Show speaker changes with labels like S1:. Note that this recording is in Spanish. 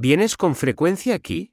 S1: ¿Vienes con frecuencia aquí?